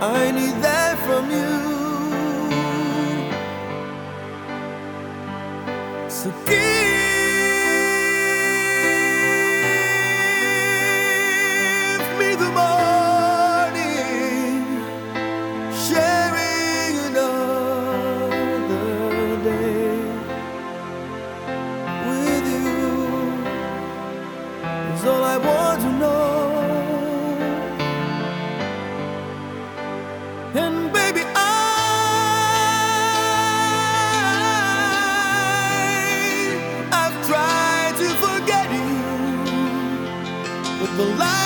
I need that from you. So give me the morning, sharing another day with you. Is all I want to know. the light.